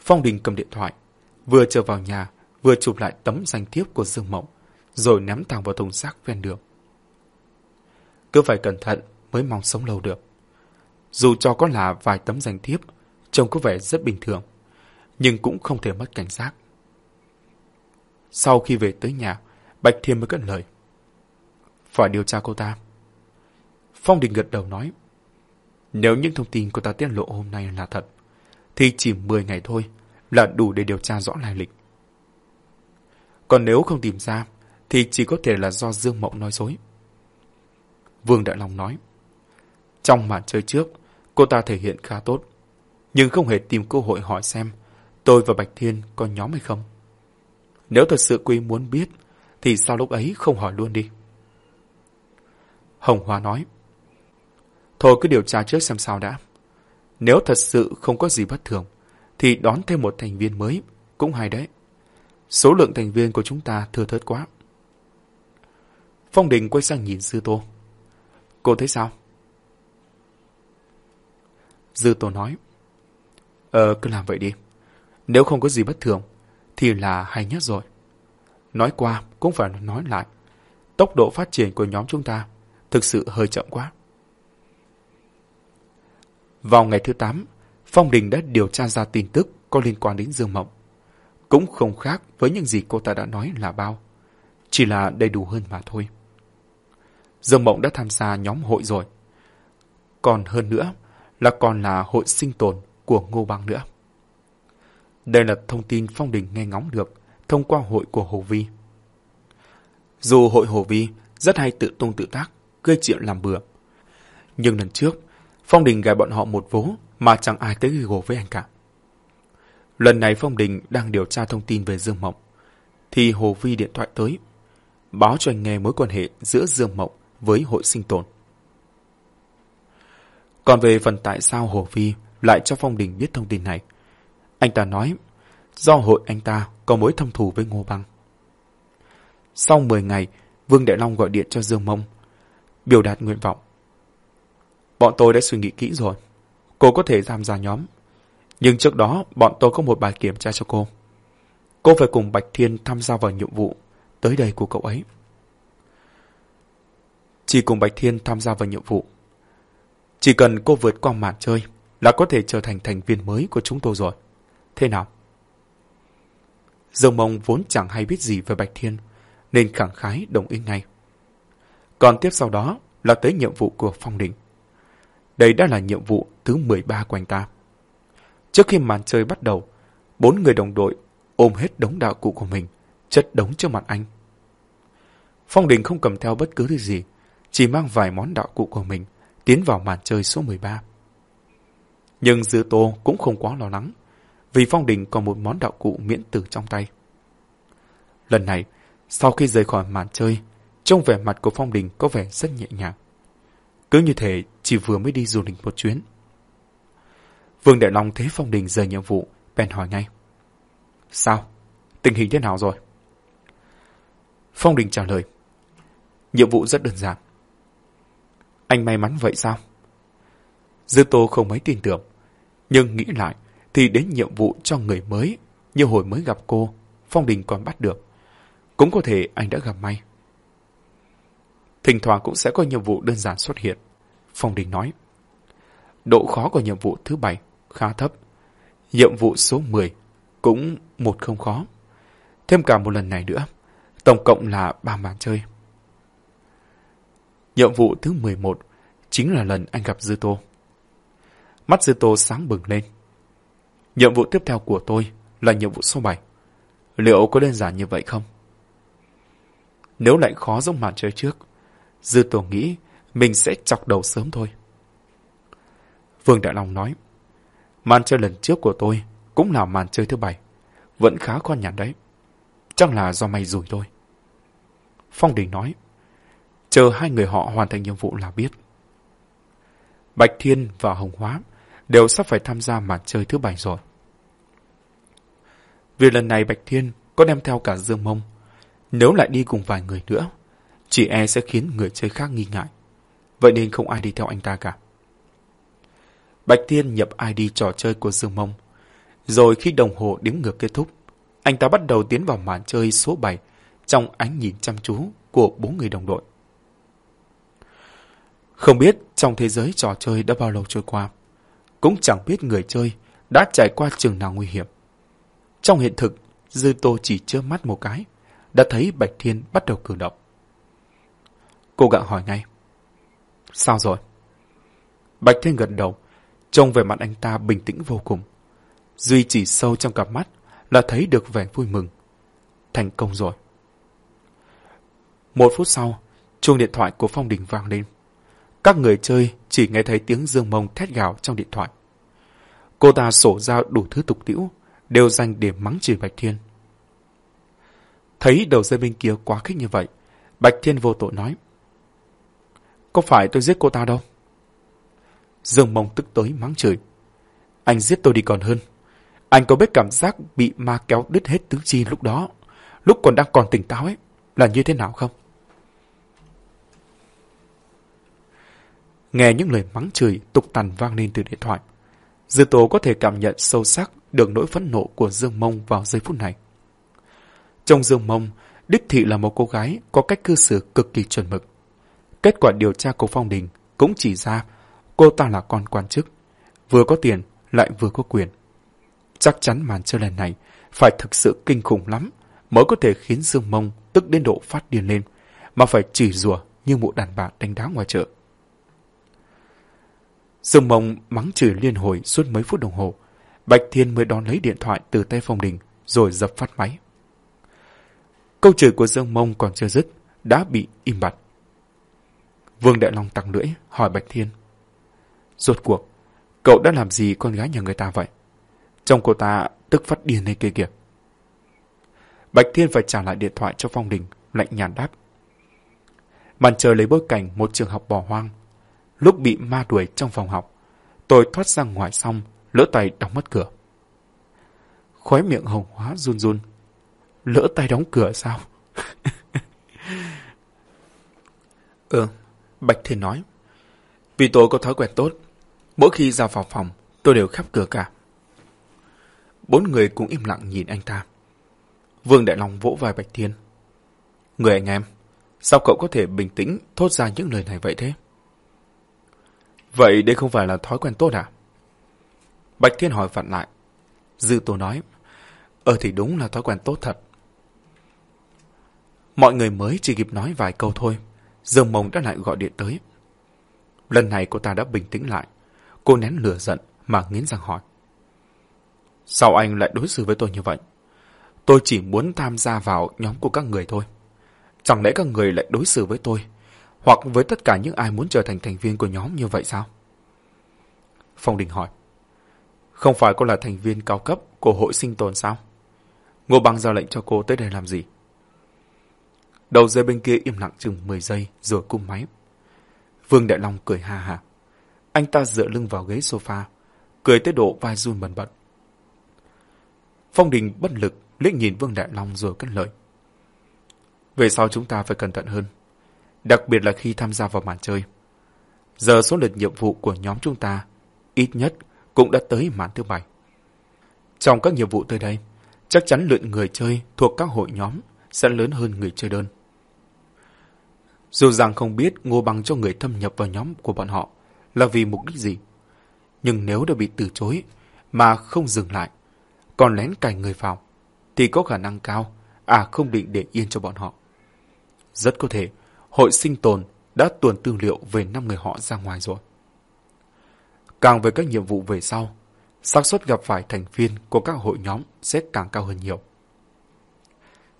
Phong Đình cầm điện thoại, vừa trở vào nhà, vừa chụp lại tấm danh thiếp của Dương Mộng, rồi ném thẳng vào thùng rác ven đường. Cứ phải cẩn thận mới mong sống lâu được. Dù cho có là vài tấm danh thiếp, trông có vẻ rất bình thường, nhưng cũng không thể mất cảnh giác. Sau khi về tới nhà, Bạch Thiên mới cất lời. Phải điều tra cô ta. Phong Đình gật đầu nói. Nếu những thông tin cô ta tiết lộ hôm nay là thật, thì chỉ 10 ngày thôi là đủ để điều tra rõ lai lịch. Còn nếu không tìm ra, thì chỉ có thể là do Dương Mộng nói dối. Vương Đại Long nói. Trong màn chơi trước, cô ta thể hiện khá tốt, nhưng không hề tìm cơ hội hỏi xem tôi và Bạch Thiên có nhóm hay không. Nếu thật sự quý muốn biết, thì sao lúc ấy không hỏi luôn đi? Hồng Hoa nói. Thôi cứ điều tra trước xem sao đã. Nếu thật sự không có gì bất thường, thì đón thêm một thành viên mới cũng hay đấy. Số lượng thành viên của chúng ta thừa thớt quá. Phong Đình quay sang nhìn Dư Tô. Cô thấy sao? Dư Tô nói. Ờ, cứ làm vậy đi. Nếu không có gì bất thường, thì là hay nhất rồi. Nói qua cũng phải nói lại. Tốc độ phát triển của nhóm chúng ta thực sự hơi chậm quá. Vào ngày thứ 8, Phong Đình đã điều tra ra tin tức có liên quan đến Dương Mộng. Cũng không khác với những gì cô ta đã nói là bao. Chỉ là đầy đủ hơn mà thôi. Dương Mộng đã tham gia nhóm hội rồi. Còn hơn nữa là còn là hội sinh tồn của Ngô Bang nữa. Đây là thông tin Phong Đình nghe ngóng được thông qua hội của Hồ Vi. Dù hội Hồ Vi rất hay tự tung tự tác, gây chuyện làm bừa. Nhưng lần trước, Phong Đình gài bọn họ một vố mà chẳng ai tới ghi gồ với anh cả. Lần này Phong Đình đang điều tra thông tin về Dương Mộng, thì Hồ Vi điện thoại tới, báo cho anh nghe mối quan hệ giữa Dương Mộng với hội sinh tồn. Còn về phần tại sao Hồ Vi lại cho Phong Đình biết thông tin này, anh ta nói do hội anh ta có mối thâm thù với Ngô Băng. Sau 10 ngày, Vương Đại Long gọi điện cho Dương Mông, biểu đạt nguyện vọng. Bọn tôi đã suy nghĩ kỹ rồi. Cô có thể tham gia nhóm. Nhưng trước đó, bọn tôi có một bài kiểm tra cho cô. Cô phải cùng Bạch Thiên tham gia vào nhiệm vụ tới đây của cậu ấy. Chỉ cùng Bạch Thiên tham gia vào nhiệm vụ. Chỉ cần cô vượt qua màn chơi là có thể trở thành thành viên mới của chúng tôi rồi. Thế nào? Dương Mông vốn chẳng hay biết gì về Bạch Thiên, nên khẳng khái đồng ý ngay. Còn tiếp sau đó là tới nhiệm vụ của Phong Đình. Đây đã là nhiệm vụ thứ 13 của anh ta. Trước khi màn chơi bắt đầu, bốn người đồng đội ôm hết đống đạo cụ của mình, chất đống trước mặt anh. Phong Đình không cầm theo bất cứ thứ gì, chỉ mang vài món đạo cụ của mình tiến vào màn chơi số 13. Nhưng Dư Tô cũng không quá lo lắng, vì Phong Đình còn một món đạo cụ miễn tử trong tay. Lần này, sau khi rời khỏi màn chơi, trông vẻ mặt của Phong Đình có vẻ rất nhẹ nhàng. Cứ như thể chỉ vừa mới đi du lịch một chuyến. Vương Đại Long thấy Phong Đình rời nhiệm vụ, bèn hỏi ngay. Sao? Tình hình thế nào rồi? Phong Đình trả lời. Nhiệm vụ rất đơn giản. Anh may mắn vậy sao? Dư Tô không mấy tin tưởng. Nhưng nghĩ lại thì đến nhiệm vụ cho người mới như hồi mới gặp cô, Phong Đình còn bắt được. Cũng có thể anh đã gặp may. Thỉnh thoảng cũng sẽ có nhiệm vụ đơn giản xuất hiện. Phong Đình nói. Độ khó của nhiệm vụ thứ bảy khá thấp. Nhiệm vụ số 10 cũng một không khó. Thêm cả một lần này nữa, tổng cộng là ba màn chơi. Nhiệm vụ thứ 11 chính là lần anh gặp Dư Tô. Mắt Dư Tô sáng bừng lên. Nhiệm vụ tiếp theo của tôi là nhiệm vụ số 7. Liệu có đơn giản như vậy không? Nếu lại khó giống màn chơi trước, Dư tổ nghĩ mình sẽ chọc đầu sớm thôi. Vương Đại Long nói, màn chơi lần trước của tôi cũng là màn chơi thứ bảy. Vẫn khá con nhàn đấy. Chắc là do mày rủi thôi. Phong Đình nói, chờ hai người họ hoàn thành nhiệm vụ là biết. Bạch Thiên và Hồng Hóa đều sắp phải tham gia màn chơi thứ bảy rồi. Vì lần này Bạch Thiên có đem theo cả Dương Mông. Nếu lại đi cùng vài người nữa, chỉ e sẽ khiến người chơi khác nghi ngại. Vậy nên không ai đi theo anh ta cả. Bạch Thiên nhập ID trò chơi của Dương Mông. Rồi khi đồng hồ đếm ngược kết thúc, anh ta bắt đầu tiến vào màn chơi số 7 trong ánh nhìn chăm chú của bốn người đồng đội. Không biết trong thế giới trò chơi đã bao lâu trôi qua, cũng chẳng biết người chơi đã trải qua trường nào nguy hiểm. Trong hiện thực, Dư Tô chỉ chớp mắt một cái, đã thấy Bạch Thiên bắt đầu cử động. Cô gặng hỏi ngay. Sao rồi? Bạch Thiên gật đầu, trông về mặt anh ta bình tĩnh vô cùng. Duy chỉ sâu trong cặp mắt là thấy được vẻ vui mừng. Thành công rồi. Một phút sau, chuông điện thoại của Phong Đình vang lên. Các người chơi chỉ nghe thấy tiếng dương mông thét gào trong điện thoại. Cô ta sổ ra đủ thứ tục tiễu, đều dành để mắng chửi Bạch Thiên. Thấy đầu dây bên kia quá khích như vậy, Bạch Thiên vô tội nói. Có phải tôi giết cô ta đâu? Dương mông tức tới mắng chửi. Anh giết tôi đi còn hơn. Anh có biết cảm giác bị ma kéo đứt hết tứ chi lúc đó, lúc còn đang còn tỉnh táo ấy, là như thế nào không? Nghe những lời mắng chửi tục tằn vang lên từ điện thoại. Dư tố có thể cảm nhận sâu sắc được nỗi phẫn nộ của Dương Mông vào giây phút này. Trong Dương Mông, đích thị là một cô gái có cách cư xử cực kỳ chuẩn mực. Kết quả điều tra của Phong Đình cũng chỉ ra cô ta là con quan chức, vừa có tiền lại vừa có quyền. Chắc chắn màn chơi lần này phải thực sự kinh khủng lắm mới có thể khiến Dương Mông tức đến độ phát điên lên, mà phải chỉ rủa như một đàn bà đánh đá ngoài chợ. Dương Mông mắng chửi liên hồi suốt mấy phút đồng hồ. Bạch Thiên mới đón lấy điện thoại từ tay Phong Đình rồi dập phát máy. Câu chửi của Dương Mông còn chưa dứt, đã bị im bặt. Vương Đại Long tăng lưỡi, hỏi Bạch Thiên. Rốt cuộc, cậu đã làm gì con gái nhà người ta vậy? Chồng cô ta tức phát điên lên kia kìa. Bạch Thiên phải trả lại điện thoại cho Phong Đình, lạnh nhàn đáp. Màn trời lấy bối cảnh một trường học bỏ hoang, lúc bị ma đuổi trong phòng học. Tôi thoát ra ngoài xong, lỡ tay đóng mất cửa. Khói miệng hồng hóa run run. Lỡ tay đóng cửa sao? ừ, Bạch Thiên nói. Vì tôi có thói quen tốt. Mỗi khi ra vào phòng, tôi đều khép cửa cả. Bốn người cũng im lặng nhìn anh ta. Vương Đại Long vỗ vai Bạch Thiên. Người anh em, sao cậu có thể bình tĩnh thốt ra những lời này vậy thế? Vậy đây không phải là thói quen tốt à? Bạch Thiên hỏi vặn lại. Dư Tô nói, ờ thì đúng là thói quen tốt thật. Mọi người mới chỉ kịp nói vài câu thôi, Dương Mông đã lại gọi điện tới. Lần này cô ta đã bình tĩnh lại. Cô nén lửa giận mà nghiến răng hỏi. Sao anh lại đối xử với tôi như vậy? Tôi chỉ muốn tham gia vào nhóm của các người thôi. Chẳng lẽ các người lại đối xử với tôi hoặc với tất cả những ai muốn trở thành thành viên của nhóm như vậy sao? Phong Đình hỏi. Không phải cô là thành viên cao cấp của hội sinh tồn sao? Ngô Bằng ra lệnh cho cô tới đây làm gì? Đầu dây bên kia im lặng chừng 10 giây rồi cung máy. Vương Đại Long cười ha ha. Anh ta dựa lưng vào ghế sofa, cười tới độ vai run bần bật. Phong Đình bất lực liếc nhìn Vương Đại Long rồi cất lời. Về sau chúng ta phải cẩn thận hơn, đặc biệt là khi tham gia vào màn chơi. Giờ số lượt nhiệm vụ của nhóm chúng ta ít nhất cũng đã tới màn thứ bảy. Trong các nhiệm vụ tới đây, chắc chắn lượng người chơi thuộc các hội nhóm sẽ lớn hơn người chơi đơn. Dù rằng không biết ngô bằng cho người thâm nhập vào nhóm của bọn họ là vì mục đích gì, nhưng nếu đã bị từ chối mà không dừng lại, còn lén cài người vào, thì có khả năng cao à không định để yên cho bọn họ. Rất có thể hội sinh tồn đã tuần tư liệu về năm người họ ra ngoài rồi. Càng về các nhiệm vụ về sau, xác suất gặp phải thành viên của các hội nhóm sẽ càng cao hơn nhiều.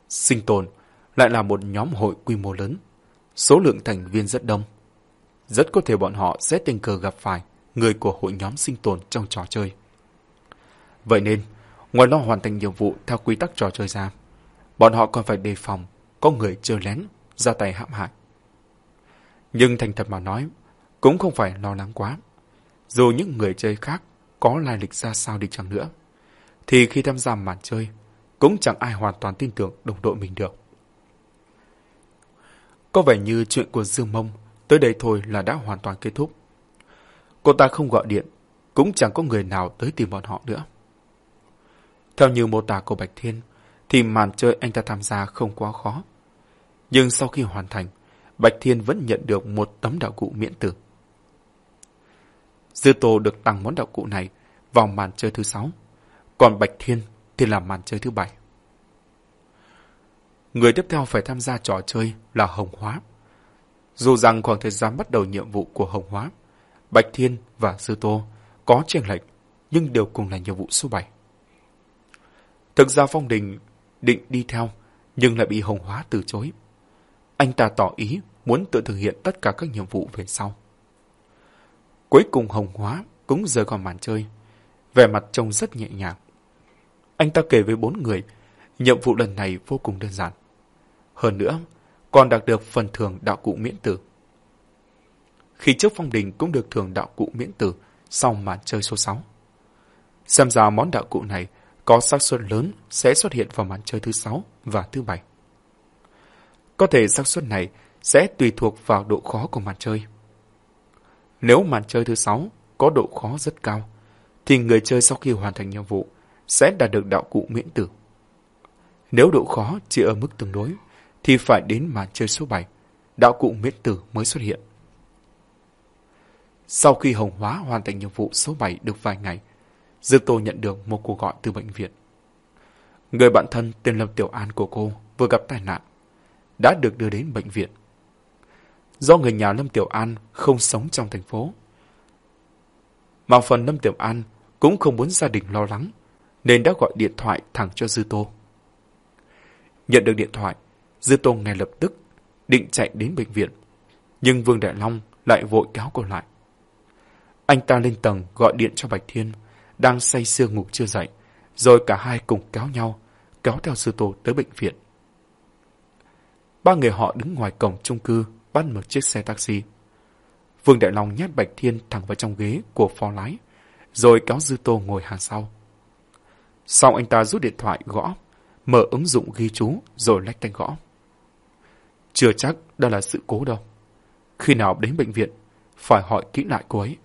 Sinh tồn lại là một nhóm hội quy mô lớn, số lượng thành viên rất đông. Rất có thể bọn họ sẽ tình cờ gặp phải người của hội nhóm sinh tồn trong trò chơi. Vậy nên, ngoài lo hoàn thành nhiệm vụ theo quy tắc trò chơi ra, bọn họ còn phải đề phòng có người chơi lén ra tay hãm hại. Nhưng thành thật mà nói, cũng không phải lo lắng quá. Dù những người chơi khác có lai lịch ra sao đi chăng nữa, thì khi tham gia màn chơi, cũng chẳng ai hoàn toàn tin tưởng đồng đội mình được. Có vẻ như chuyện của Dương Mông tới đây thôi là đã hoàn toàn kết thúc. Cô ta không gọi điện, cũng chẳng có người nào tới tìm bọn họ nữa. Theo như mô tả của Bạch Thiên, thì màn chơi anh ta tham gia không quá khó. Nhưng sau khi hoàn thành, Bạch Thiên vẫn nhận được một tấm đạo cụ miễn tử. Dư Tô được tặng món đạo cụ này vào màn chơi thứ sáu, còn Bạch Thiên thì là màn chơi thứ bảy. Người tiếp theo phải tham gia trò chơi là Hồng Hóa. Dù rằng khoảng thời gian bắt đầu nhiệm vụ của Hồng Hóa, Bạch Thiên và Sư Tô có chênh lệch, nhưng đều cùng là nhiệm vụ số 7. Thực ra Phong Đình định đi theo, nhưng lại bị Hồng Hóa từ chối. Anh ta tỏ ý muốn tự thực hiện tất cả các nhiệm vụ về sau. Cuối cùng Hồng Hóa cũng rời khỏi màn chơi, vẻ mặt trông rất nhẹ nhàng. Anh ta kể với bốn người, nhiệm vụ lần này vô cùng đơn giản. Hơn nữa, còn đạt được phần thưởng đạo cụ miễn tử. Khi trước Phong Đình cũng được thưởng đạo cụ miễn tử sau màn chơi số 6. Xem ra món đạo cụ này có xác suất lớn sẽ xuất hiện vào màn chơi thứ 6 và thứ 7. Có thể xác suất này sẽ tùy thuộc vào độ khó của màn chơi. Nếu màn chơi thứ 6 có độ khó rất cao, thì người chơi sau khi hoàn thành nhiệm vụ sẽ đạt được đạo cụ miễn tử. Nếu độ khó chỉ ở mức tương đối, thì phải đến màn chơi số 7, đạo cụ miễn tử mới xuất hiện. Sau khi Hồng Hóa hoàn thành nhiệm vụ số 7 được vài ngày, Dư Tô nhận được một cuộc gọi từ bệnh viện. Người bạn thân tên Lâm Tiểu An của cô vừa gặp tai nạn, đã được đưa đến bệnh viện. Do người nhà Lâm Tiểu An không sống trong thành phố, mà phần Lâm Tiểu An cũng không muốn gia đình lo lắng, nên đã gọi điện thoại thẳng cho Dư Tô. Nhận được điện thoại, Dư Tô ngay lập tức định chạy đến bệnh viện, nhưng Vương Đại Long lại vội kéo cô lại. Anh ta lên tầng gọi điện cho Bạch Thiên, đang say sưa ngủ chưa dậy, rồi cả hai cùng kéo nhau, kéo theo Dư Tô tới bệnh viện. Ba người họ đứng ngoài cổng chung cư, bắt một chiếc xe taxi. Vương Đại Long nhét Bạch Thiên thẳng vào trong ghế của phó lái, rồi kéo Dư Tô ngồi hàng sau. Sau anh ta rút điện thoại gõ, mở ứng dụng ghi chú rồi lách tay gõ. Chưa chắc đó là sự cố đâu. Khi nào đến bệnh viện, phải hỏi kỹ lại cô ấy.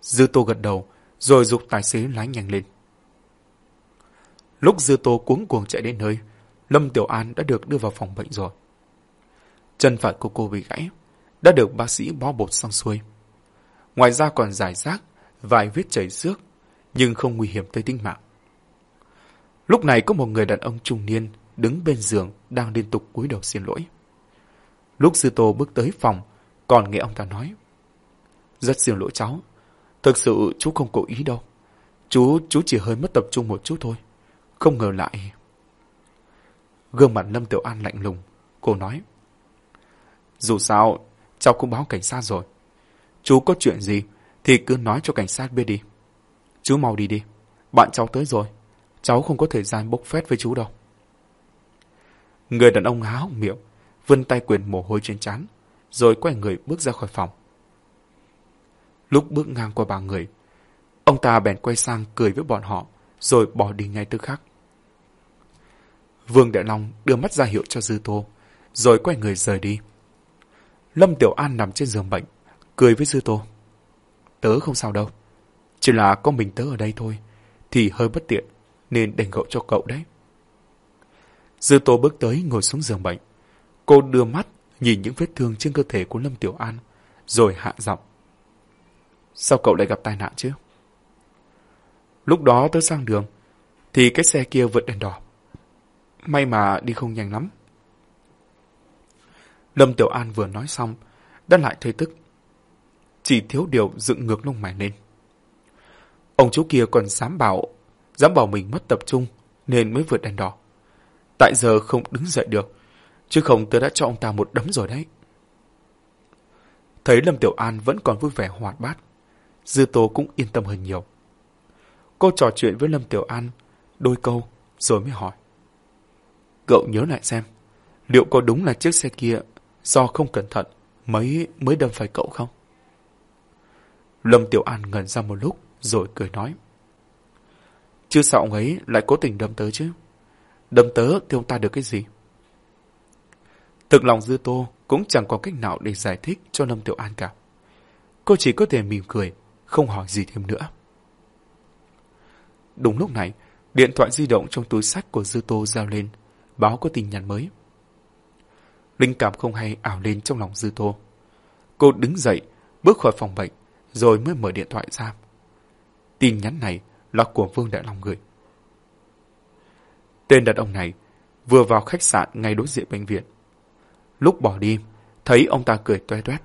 Dư Tô gật đầu, rồi dục tài xế lái nhanh lên. Lúc Dư Tô cuống cuồng chạy đến nơi, Lâm Tiểu An đã được đưa vào phòng bệnh rồi. Chân phải của cô bị gãy, đã được bác sĩ bó bột xong xuôi. Ngoài ra còn giải rác, vài vết chảy xước, nhưng không nguy hiểm tới tính mạng. Lúc này có một người đàn ông trung niên đứng bên giường đang liên tục cúi đầu xin lỗi. Lúc sư tô bước tới phòng, còn nghe ông ta nói. Rất xin lỗi cháu. Thực sự chú không cố ý đâu. Chú, chú chỉ hơi mất tập trung một chút thôi. Không ngờ lại. Gương mặt Lâm Tiểu An lạnh lùng. Cô nói. Dù sao, cháu cũng báo cảnh sát rồi. Chú có chuyện gì thì cứ nói cho cảnh sát biết đi. Chú mau đi đi. Bạn cháu tới rồi. Cháu không có thời gian bốc phét với chú đâu. Người đàn ông há hốc miệng, vươn tay quyền mồ hôi trên trán, rồi quay người bước ra khỏi phòng. Lúc bước ngang qua ba người, ông ta bèn quay sang cười với bọn họ, rồi bỏ đi ngay tức khắc. Vương Đại Long đưa mắt ra hiệu cho Dư Tô, rồi quay người rời đi. Lâm Tiểu An nằm trên giường bệnh, cười với Dư Tô. Tớ không sao đâu, chỉ là có mình tớ ở đây thôi, thì hơi bất tiện, nên đành gậu cho cậu đấy. Dư Tô bước tới ngồi xuống giường bệnh. Cô đưa mắt nhìn những vết thương trên cơ thể của Lâm Tiểu An, rồi hạ giọng. Sao cậu lại gặp tai nạn chứ? Lúc đó tớ sang đường, thì cái xe kia vượt đèn đỏ. May mà đi không nhanh lắm. Lâm Tiểu An vừa nói xong, đã lại thấy tức. Chỉ thiếu điều dựng ngược lông mày lên. Ông chú kia còn dám bảo, dám bảo mình mất tập trung nên mới vượt đèn đỏ. Tại giờ không đứng dậy được, chứ không tớ đã cho ông ta một đấm rồi đấy. Thấy Lâm Tiểu An vẫn còn vui vẻ hoạt bát, Dư Tô cũng yên tâm hơn nhiều. Cô trò chuyện với Lâm Tiểu An đôi câu rồi mới hỏi. Cậu nhớ lại xem, liệu có đúng là chiếc xe kia do không cẩn thận mới mới đâm phải cậu không? Lâm Tiểu An ngẩn ra một lúc rồi cười nói. Chứ sao ông ấy lại cố tình đâm tới chứ? Đâm tớ thì ông ta được cái gì? Thực lòng Dư Tô cũng chẳng có cách nào để giải thích cho Lâm Tiểu An cả. Cô chỉ có thể mỉm cười, không hỏi gì thêm nữa. Đúng lúc này, điện thoại di động trong túi sách của Dư Tô giao lên, báo có tin nhắn mới. Linh cảm không hay ảo lên trong lòng Dư Tô. Cô đứng dậy, bước khỏi phòng bệnh, rồi mới mở điện thoại ra. Tin nhắn này là của Vương Đại Long gửi. Tên đàn ông này vừa vào khách sạn ngay đối diện bệnh viện. Lúc bỏ đi, thấy ông ta cười toe toét.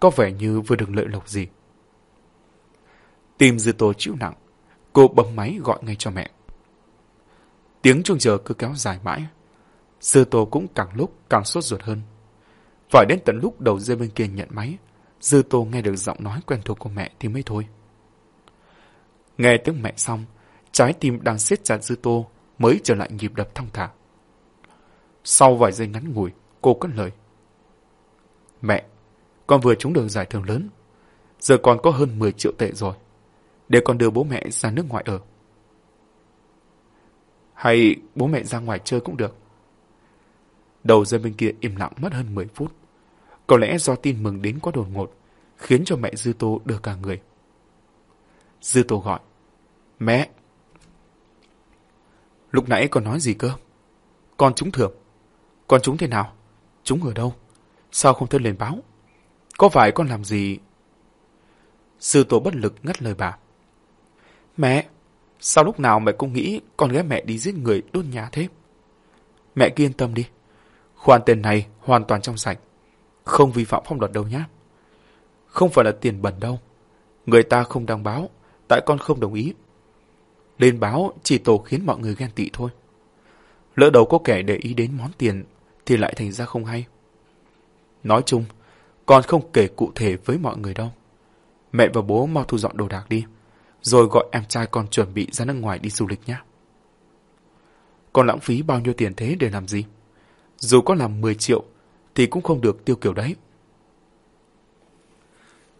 Có vẻ như vừa được lợi lộc gì. Tim dư tô chịu nặng, cô bấm máy gọi ngay cho mẹ. Tiếng chuông giờ cứ kéo dài mãi. Dư tô cũng càng lúc càng sốt ruột hơn. Phải đến tận lúc đầu dây bên kia nhận máy, Dư tô nghe được giọng nói quen thuộc của mẹ thì mới thôi. Nghe tiếng mẹ xong, trái tim đang siết chặt Dư tô mới trở lại nhịp đập thong thả. Sau vài giây ngắn ngủi, cô cất lời. Mẹ, con vừa trúng được giải thưởng lớn. Giờ con có hơn 10 triệu tệ rồi. Để con đưa bố mẹ ra nước ngoài ở. Hay bố mẹ ra ngoài chơi cũng được. Đầu dây bên kia im lặng mất hơn 10 phút. Có lẽ do tin mừng đến quá đột ngột, khiến cho mẹ Dư Tô đưa cả người. Dư Tô gọi. Mẹ! Lúc nãy còn nói gì cơ? Con trúng thưởng. Con trúng thế nào? Trúng ở đâu? Sao không thân lên báo? Có phải con làm gì? Sư tổ bất lực ngắt lời bà. Mẹ, sao lúc nào mẹ cũng nghĩ con gái mẹ đi giết người đốt nhà thế? Mẹ cứ yên tâm đi. Khoản tiền này hoàn toàn trong sạch. Không vi phạm pháp luật đâu nhá. Không phải là tiền bẩn đâu. Người ta không đăng báo, tại con không đồng ý. Lên báo chỉ tổ khiến mọi người ghen tị thôi. Lỡ đầu có kẻ để ý đến món tiền thì lại thành ra không hay. Nói chung, con không kể cụ thể với mọi người đâu. Mẹ và bố mau thu dọn đồ đạc đi, rồi gọi em trai con chuẩn bị ra nước ngoài đi du lịch nhé. Con lãng phí bao nhiêu tiền thế để làm gì? Dù có làm 10 triệu thì cũng không được tiêu kiểu đấy.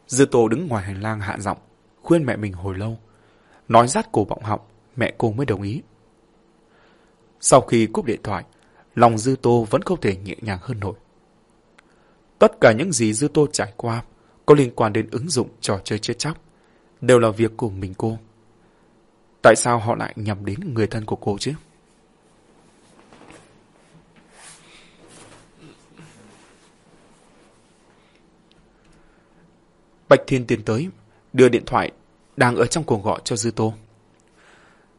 Dư Tô đứng ngoài hành lang hạ giọng, khuyên mẹ mình hồi lâu. Nói rát cổ vọng họng, mẹ cô mới đồng ý. Sau khi cúp điện thoại, lòng Dư Tô vẫn không thể nhẹ nhàng hơn nổi. Tất cả những gì Dư Tô trải qua có liên quan đến ứng dụng trò chơi chết chóc, đều là việc của mình cô. Tại sao họ lại nhằm đến người thân của cô chứ? Bạch Thiên tiến tới, đưa điện thoại đang ở trong cuộc gọi cho Dư Tô.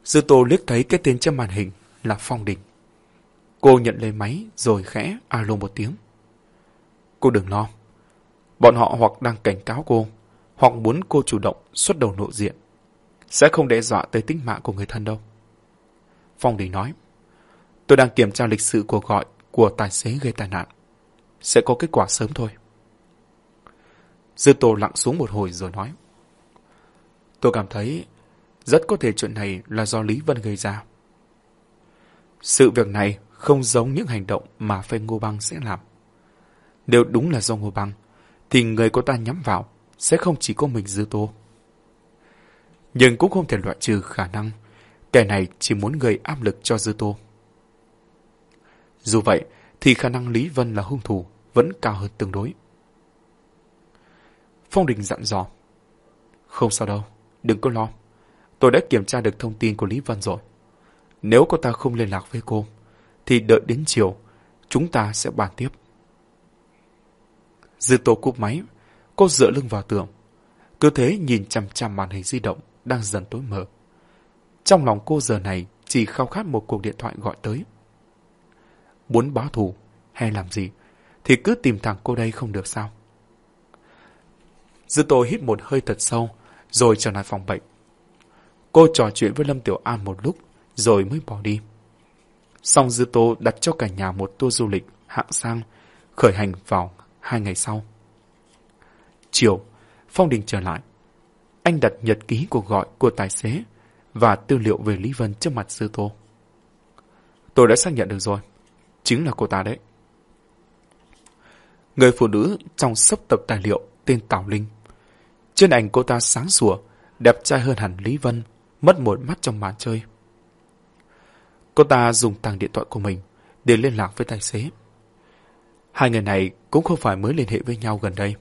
Dư Tô liếc thấy cái tên trên màn hình là Phong Đình. Cô nhận lấy máy rồi khẽ alo một tiếng. Cô đừng lo. Bọn họ hoặc đang cảnh cáo cô, hoặc muốn cô chủ động xuất đầu nội diện. Sẽ không đe dọa tới tính mạng của người thân đâu. Phong Đình nói. Tôi đang kiểm tra lịch sử cuộc gọi của tài xế gây tai nạn. Sẽ có kết quả sớm thôi. Dư Tô lặng xuống một hồi rồi nói. Tôi cảm thấy rất có thể chuyện này là do Lý Vân gây ra. Sự việc này không giống những hành động mà phê Ngô Băng sẽ làm. Nếu đúng là do Ngô Băng, thì người cô ta nhắm vào sẽ không chỉ có mình Dư Tô. Nhưng cũng không thể loại trừ khả năng kẻ này chỉ muốn gây áp lực cho Dư Tô. Dù vậy, thì khả năng Lý Vân là hung thủ vẫn cao hơn tương đối. Phong Đình dặn dò. Không sao đâu, đừng có lo. Tôi đã kiểm tra được thông tin của Lý Văn rồi. Nếu cô ta không liên lạc với cô, thì đợi đến chiều, chúng ta sẽ bàn tiếp. Dư Tô cúp máy, cô dựa lưng vào tường. Cứ thế nhìn chằm chằm màn hình di động đang dần tối mờ. Trong lòng cô giờ này chỉ khao khát một cuộc điện thoại gọi tới. Muốn báo thù hay làm gì thì cứ tìm thẳng cô đây không được sao. Dư Tô hít một hơi thật sâu rồi trở lại phòng bệnh. Cô trò chuyện với Lâm Tiểu An một lúc rồi mới bỏ đi. Xong Dư Tô đặt cho cả nhà một tour du lịch hạng sang khởi hành vào hai ngày sau. Chiều, Phong Đình trở lại. Anh đặt nhật ký cuộc gọi của tài xế và tư liệu về Lý Vân trước mặt Dư Tô. Tôi đã xác nhận được rồi. Chính là cô ta đấy. Người phụ nữ trong sấp tập tài liệu tên Tào Linh. Trên ảnh cô ta sáng sủa, đẹp trai hơn hẳn Lý Vân, mất một mắt trong màn chơi. Cô ta dùng tàng điện thoại của mình để liên lạc với tài xế. Hai người này cũng không phải mới liên hệ với nhau gần đây,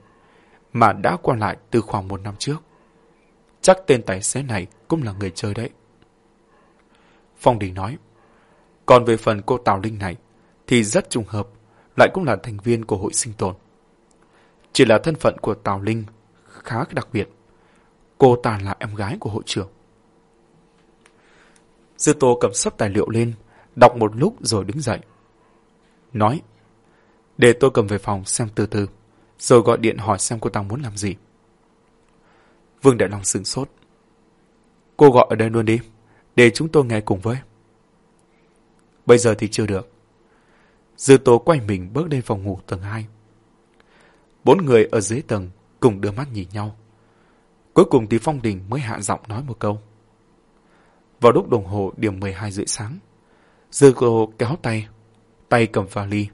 mà đã qua lại từ khoảng một năm trước. Chắc tên tài xế này cũng là người chơi đấy. Phong Đình nói, còn về phần cô Tào Linh này, thì rất trùng hợp, lại cũng là thành viên của hội sinh tồn. Chỉ là thân phận của Tào Linh khá đặc biệt. Cô ta là em gái của hội trưởng. Dư Tô cầm sắp tài liệu lên, đọc một lúc rồi đứng dậy. Nói, để tôi cầm về phòng xem từ từ, rồi gọi điện hỏi xem cô ta muốn làm gì. Vương Đại Long sửng sốt. Cô gọi ở đây luôn đi, để chúng tôi nghe cùng với. Bây giờ thì chưa được. Dư Tô quay mình bước lên phòng ngủ tầng 2. Bốn người ở dưới tầng cùng đưa mắt nhìn nhau. Cuối cùng thì Phong Đình mới hạ giọng nói một câu. Vào lúc đồng hồ điểm 12 rưỡi sáng, Dư cô kéo tay, tay cầm vali,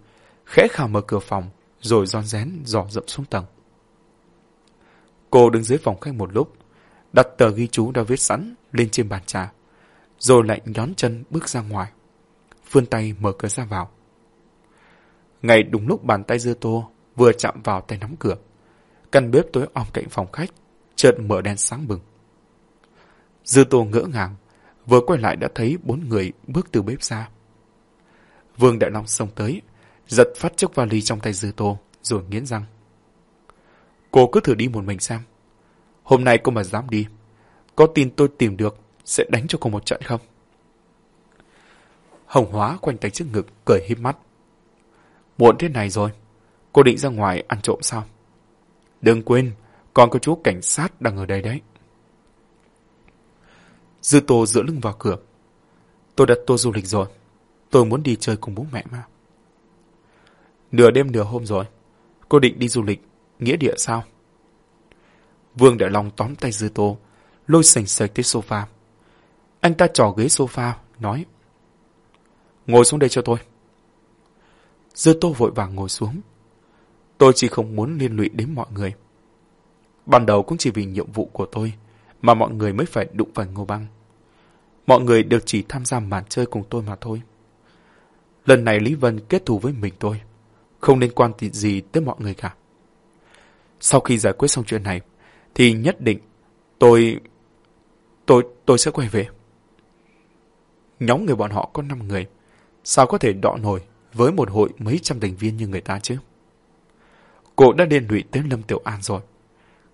khẽ khào mở cửa phòng, rồi ron rén dò dậm xuống tầng. Cô đứng dưới phòng khách một lúc, đặt tờ ghi chú đã viết sẵn lên trên bàn trà, rồi lại nhón chân bước ra ngoài, vươn tay mở cửa ra vào. Ngay đúng lúc bàn tay dưa tô vừa chạm vào tay nắm cửa, căn bếp tối om cạnh phòng khách, chợt mở đèn sáng bừng. Dư tô ngỡ ngàng, vừa quay lại đã thấy bốn người bước từ bếp ra. Vương Đại Long xông tới, giật phát chiếc vali trong tay Dư Tô, rồi nghiến răng. Cô cứ thử đi một mình xem. Hôm nay cô mà dám đi, có tin tôi tìm được sẽ đánh cho cô một trận không? Hồng Hóa quanh tay trước ngực, cười híp mắt. Muộn thế này rồi, cô định ra ngoài ăn trộm sao? Đừng quên, còn có chú cảnh sát đang ở đây đấy. Dư Tô dựa lưng vào cửa. Tôi đặt tour du lịch rồi. Tôi muốn đi chơi cùng bố mẹ mà. Nửa đêm nửa hôm rồi. Cô định đi du lịch, nghĩa địa sao? Vương Đại Long tóm tay Dư Tô, lôi sành sạch tới sofa. Anh ta trò ghế sofa, nói. Ngồi xuống đây cho tôi. Dư Tô vội vàng ngồi xuống. Tôi chỉ không muốn liên lụy đến mọi người. Ban đầu cũng chỉ vì nhiệm vụ của tôi mà mọi người mới phải đụng phải Ngô Băng. Mọi người đều chỉ tham gia màn chơi cùng tôi mà thôi. Lần này Lý Vân kết thù với mình tôi, không liên quan gì tới mọi người cả. Sau khi giải quyết xong chuyện này, thì nhất định tôi... tôi... tôi sẽ quay về. Nhóm người bọn họ có 5 người, sao có thể đọ nổi với một hội mấy trăm thành viên như người ta chứ? Cô đã liên lụy tới Lâm Tiểu An rồi,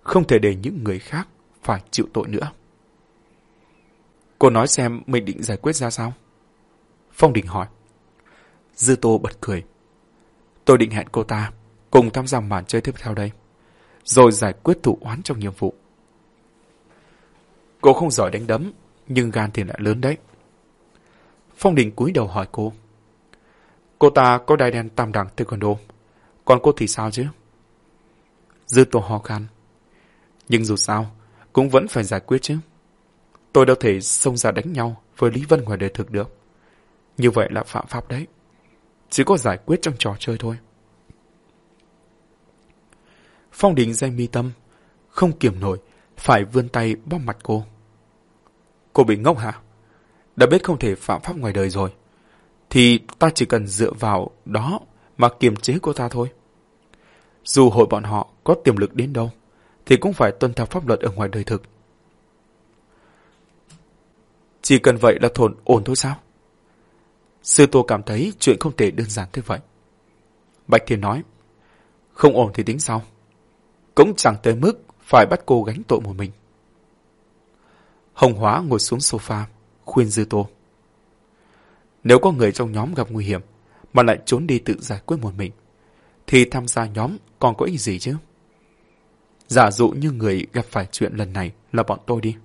không thể để những người khác phải chịu tội nữa. Cô nói xem mình định giải quyết ra sao? Phong Đình hỏi. Dư Tô bật cười. Tôi định hẹn cô ta cùng tham gia màn chơi tiếp theo đây, rồi giải quyết thủ oán trong nhiệm vụ. Cô không giỏi đánh đấm, nhưng gan thì lại lớn đấy. Phong Đình cúi đầu hỏi cô. Cô ta có đai đen tam đẳng taekwondo, còn cô thì sao chứ? Dư Tô ho khan. Nhưng dù sao, cũng vẫn phải giải quyết chứ. Tôi đâu thể xông ra đánh nhau với Lý Vân ngoài đời thực được. Như vậy là phạm pháp đấy. Chỉ có giải quyết trong trò chơi thôi. Phong đình danh mi tâm, không kiềm nổi, phải vươn tay bóp mặt cô. Cô bị ngốc hả? Đã biết không thể phạm pháp ngoài đời rồi. Thì ta chỉ cần dựa vào đó mà kiềm chế cô ta thôi. Dù hội bọn họ có tiềm lực đến đâu, thì cũng phải tuân theo pháp luật ở ngoài đời thực. Chỉ cần vậy là thổn ổn thôi sao? Sư Tô cảm thấy chuyện không thể đơn giản thế vậy. Bạch Thiên nói, không ổn thì tính sau. Cũng chẳng tới mức phải bắt cô gánh tội một mình. Hồng Hóa ngồi xuống sofa, khuyên Dư Tô. Nếu có người trong nhóm gặp nguy hiểm, mà lại trốn đi tự giải quyết một mình, thì tham gia nhóm còn có ích gì chứ? Giả dụ như người gặp phải chuyện lần này là bọn tôi đi,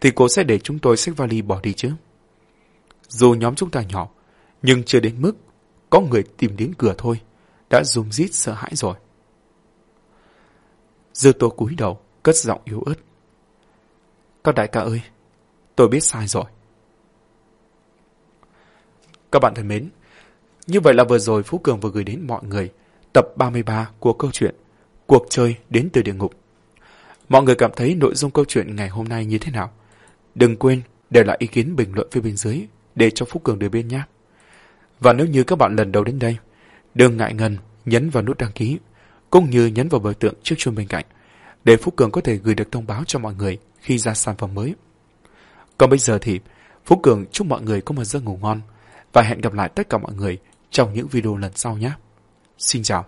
thì cô sẽ để chúng tôi xách vali bỏ đi chứ? Dù nhóm chúng ta nhỏ, nhưng chưa đến mức có người tìm đến cửa thôi, đã rung rít sợ hãi rồi. Dư tô cúi đầu, cất giọng yếu ớt. Các đại ca ơi, tôi biết sai rồi. Các bạn thân mến, như vậy là vừa rồi Phú Cường vừa gửi đến mọi người tập 33 của câu chuyện Cuộc chơi đến từ địa ngục. Mọi người cảm thấy nội dung câu chuyện ngày hôm nay như thế nào? Đừng quên để lại ý kiến bình luận phía bên dưới để cho phúc Cường được biết nhé. Và nếu như các bạn lần đầu đến đây, đừng ngại ngần nhấn vào nút đăng ký, cũng như nhấn vào biểu tượng trước chuông bên cạnh, để phúc Cường có thể gửi được thông báo cho mọi người khi ra sản phẩm mới. Còn bây giờ thì, phúc Cường chúc mọi người có một giấc ngủ ngon, và hẹn gặp lại tất cả mọi người trong những video lần sau nhé. Xin chào.